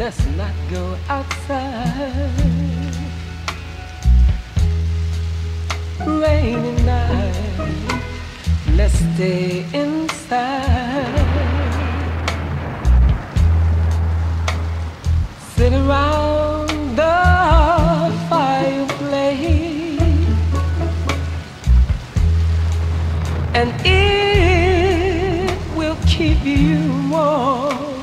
let's not go outside. Rainy night, let's stay inside. Sit around the fireplace and it will keep you warm.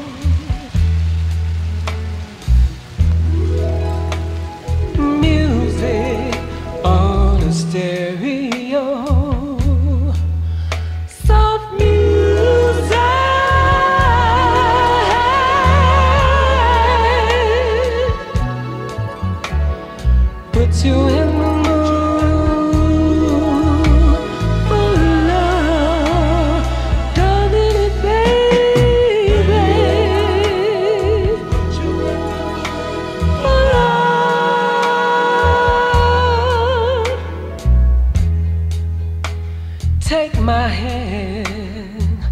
My hand,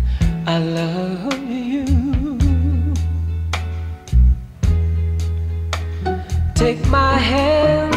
I love you. Take my hand,